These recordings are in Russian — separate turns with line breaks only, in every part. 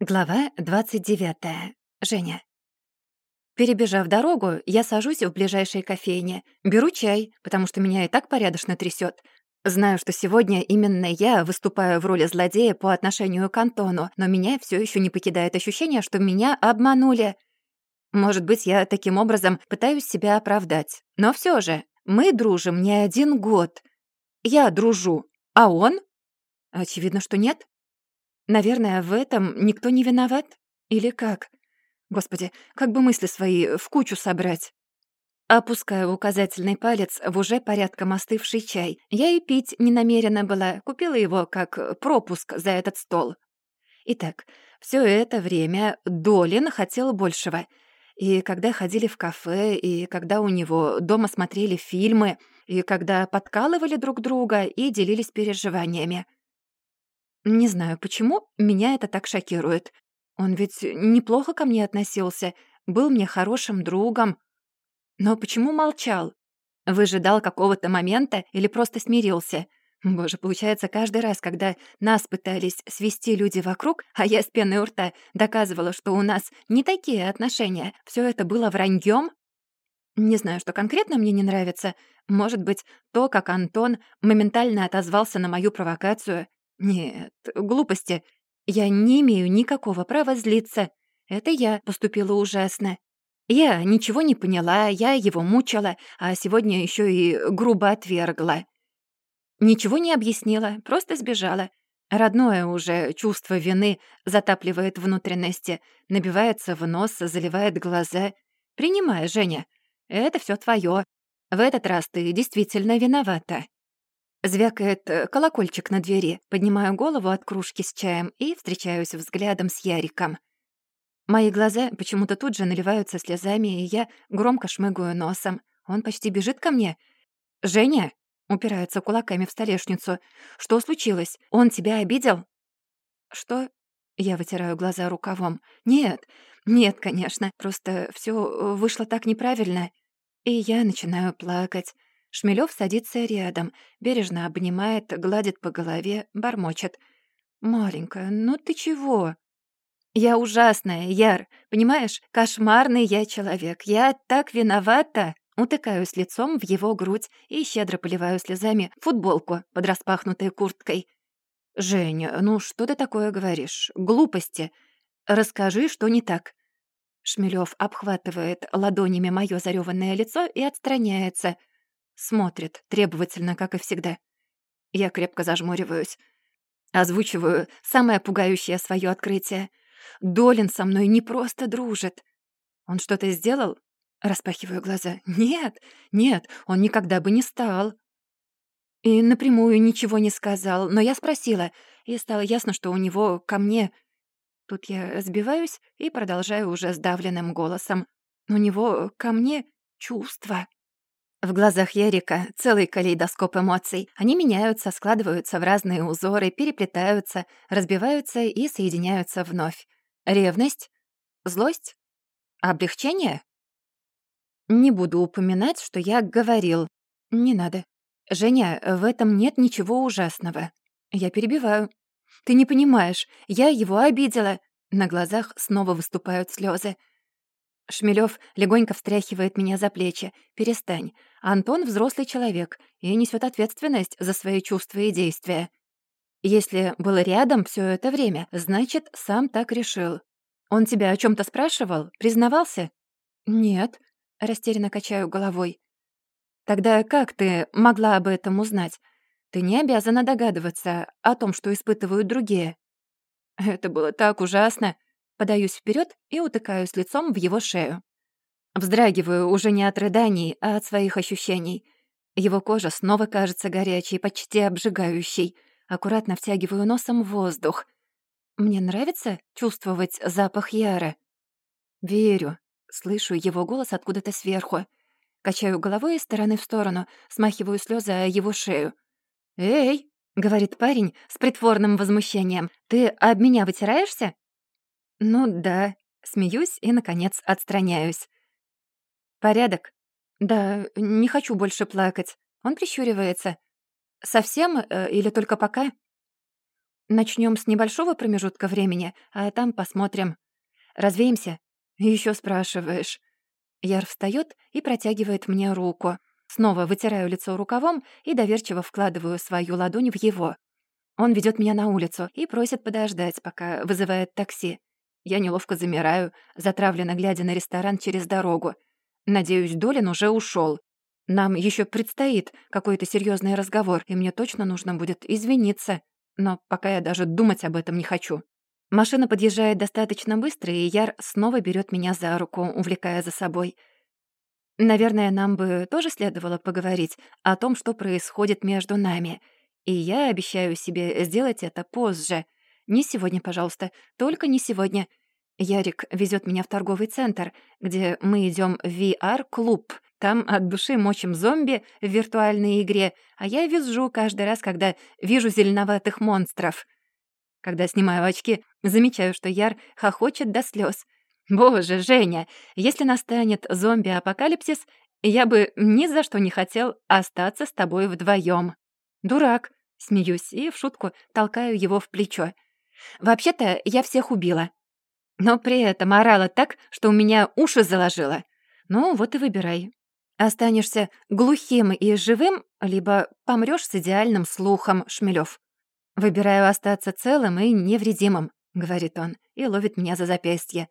Глава 29. Женя. Перебежав дорогу, я сажусь в ближайшей кофейне, беру чай, потому что меня и так порядочно трясет. Знаю, что сегодня именно я выступаю в роли злодея по отношению к Антону, но меня все еще не покидает ощущение, что меня обманули. Может быть, я таким образом пытаюсь себя оправдать. Но все же, мы дружим не один год. Я дружу, а он? Очевидно, что нет. Наверное, в этом никто не виноват? Или как? Господи, как бы мысли свои в кучу собрать? Опускаю указательный палец в уже порядком остывший чай. Я и пить не намерена была, купила его как пропуск за этот стол. Итак, все это время Долин хотел большего. И когда ходили в кафе, и когда у него дома смотрели фильмы, и когда подкалывали друг друга и делились переживаниями — не знаю почему, меня это так шокирует. Он ведь неплохо ко мне относился, был мне хорошим другом. Но почему молчал? Выжидал какого-то момента или просто смирился? Боже, получается, каждый раз, когда нас пытались свести люди вокруг, а я с пеной у рта доказывала, что у нас не такие отношения, все это было враньем? Не знаю, что конкретно мне не нравится. Может быть, то, как Антон моментально отозвался на мою провокацию. Нет, глупости. Я не имею никакого права злиться. Это я поступила ужасно. Я ничего не поняла, я его мучила, а сегодня еще и грубо отвергла. Ничего не объяснила, просто сбежала. Родное уже чувство вины затапливает внутренности, набивается в нос, заливает глаза. Принимай, Женя. Это все твое. В этот раз ты действительно виновата. Звякает э, колокольчик на двери. Поднимаю голову от кружки с чаем и встречаюсь взглядом с Яриком. Мои глаза почему-то тут же наливаются слезами, и я громко шмыгаю носом. Он почти бежит ко мне. «Женя!» — упирается кулаками в столешницу. «Что случилось? Он тебя обидел?» «Что?» — я вытираю глаза рукавом. «Нет, нет, конечно. Просто все вышло так неправильно». И я начинаю плакать. Шмелёв садится рядом, бережно обнимает, гладит по голове, бормочет. «Маленькая, ну ты чего?» «Я ужасная, Яр. Понимаешь, кошмарный я человек. Я так виновата!» Утыкаюсь лицом в его грудь и щедро поливаю слезами футболку под распахнутой курткой. «Женя, ну что ты такое говоришь? Глупости. Расскажи, что не так». Шмелёв обхватывает ладонями моё зарёванное лицо и отстраняется — Смотрит, требовательно, как и всегда. Я крепко зажмуриваюсь. Озвучиваю самое пугающее свое открытие. Долин со мной не просто дружит. Он что-то сделал? Распахиваю глаза. Нет, нет, он никогда бы не стал. И напрямую ничего не сказал, но я спросила, и стало ясно, что у него ко мне... Тут я сбиваюсь и продолжаю уже сдавленным голосом. У него ко мне чувства. В глазах Ярика целый калейдоскоп эмоций. Они меняются, складываются в разные узоры, переплетаются, разбиваются и соединяются вновь. Ревность? Злость? Облегчение? Не буду упоминать, что я говорил. Не надо. Женя, в этом нет ничего ужасного. Я перебиваю. Ты не понимаешь, я его обидела. На глазах снова выступают слезы. Шмелёв легонько встряхивает меня за плечи. «Перестань. Антон — взрослый человек и несёт ответственность за свои чувства и действия. Если был рядом всё это время, значит, сам так решил. Он тебя о чём-то спрашивал? Признавался?» «Нет», — растерянно качаю головой. «Тогда как ты могла об этом узнать? Ты не обязана догадываться о том, что испытывают другие». «Это было так ужасно», Подаюсь вперед и утыкаюсь лицом в его шею. Вздрагиваю уже не от рыданий, а от своих ощущений. Его кожа снова кажется горячей, почти обжигающей. Аккуратно втягиваю носом воздух. Мне нравится чувствовать запах Яра. Верю. Слышу его голос откуда-то сверху. Качаю головой из стороны в сторону, смахиваю слезы о его шею. «Эй!» — говорит парень с притворным возмущением. «Ты об меня вытираешься?» «Ну да». Смеюсь и, наконец, отстраняюсь. «Порядок?» «Да, не хочу больше плакать». Он прищуривается. «Совсем э, или только пока?» Начнем с небольшого промежутка времени, а там посмотрим. Развеемся? Еще спрашиваешь. Яр встает и протягивает мне руку. Снова вытираю лицо рукавом и доверчиво вкладываю свою ладонь в его. Он ведет меня на улицу и просит подождать, пока вызывает такси. Я неловко замираю, затравленно глядя на ресторан через дорогу. Надеюсь, Долин уже ушел. Нам еще предстоит какой-то серьезный разговор, и мне точно нужно будет извиниться. Но пока я даже думать об этом не хочу. Машина подъезжает достаточно быстро, и Яр снова берет меня за руку, увлекая за собой. Наверное, нам бы тоже следовало поговорить о том, что происходит между нами. И я обещаю себе сделать это позже. Не сегодня, пожалуйста, только не сегодня. Ярик везет меня в торговый центр, где мы идем в VR-клуб. Там от души мочим зомби в виртуальной игре, а я визжу каждый раз, когда вижу зеленоватых монстров. Когда снимаю очки, замечаю, что Яр хохочет до слез. «Боже, Женя, если настанет зомби-апокалипсис, я бы ни за что не хотел остаться с тобой вдвоем. «Дурак», — смеюсь и в шутку толкаю его в плечо. «Вообще-то я всех убила. Но при этом орала так, что у меня уши заложило. Ну, вот и выбирай. Останешься глухим и живым, либо помрёшь с идеальным слухом, Шмелёв. Выбираю остаться целым и невредимым, говорит он, и ловит меня за запястье.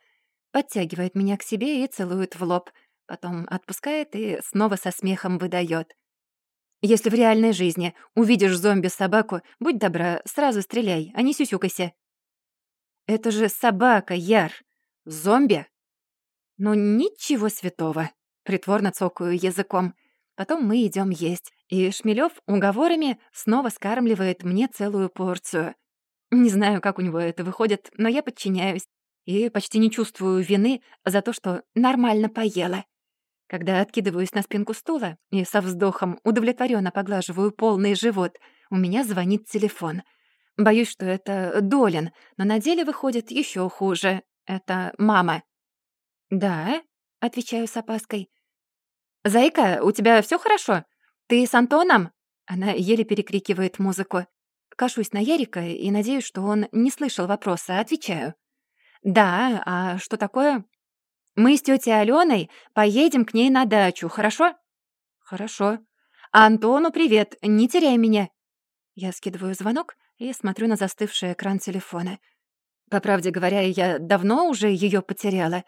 Подтягивает меня к себе и целует в лоб. Потом отпускает и снова со смехом выдаёт. Если в реальной жизни увидишь зомби-собаку, будь добра, сразу стреляй, а не сюсюкайся. Это же собака, Яр. Зомби? Ну, ничего святого. Притворно цокаю языком. Потом мы идем есть, и Шмелёв уговорами снова скармливает мне целую порцию. Не знаю, как у него это выходит, но я подчиняюсь и почти не чувствую вины за то, что нормально поела. Когда откидываюсь на спинку стула и со вздохом удовлетворенно поглаживаю полный живот, у меня звонит телефон — Боюсь, что это Долин, но на деле выходит еще хуже. Это мама. «Да», — отвечаю с опаской. «Зайка, у тебя все хорошо? Ты с Антоном?» Она еле перекрикивает музыку. Кашусь на Ярика и надеюсь, что он не слышал вопроса, отвечаю. «Да, а что такое?» «Мы с тетей Аленой поедем к ней на дачу, хорошо?» «Хорошо. Антону привет, не теряй меня». Я скидываю звонок и смотрю на застывший экран телефона. По правде говоря, я давно уже ее потеряла.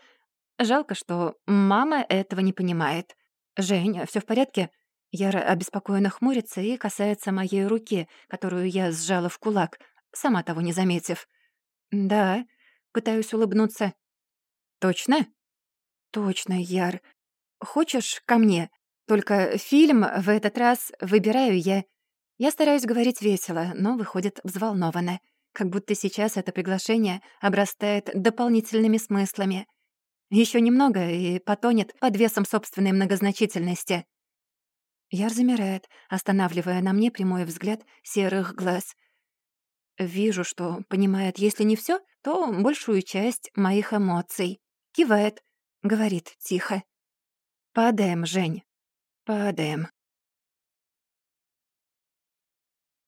Жалко, что мама этого не понимает. «Жень, все в порядке?» Яра обеспокоенно хмурится и касается моей руки, которую я сжала в кулак, сама того не заметив. «Да», — пытаюсь улыбнуться. «Точно?» «Точно, Яр. Хочешь ко мне? Только фильм в этот раз выбираю я. Я стараюсь говорить весело, но выходит взволнованно, как будто сейчас это приглашение обрастает дополнительными смыслами. Еще немного и потонет под весом собственной многозначительности. Яр замирает, останавливая на мне прямой взгляд серых глаз. Вижу, что понимает, если не все, то большую часть моих эмоций. Кивает, говорит тихо. «Падаем, Жень, падаем».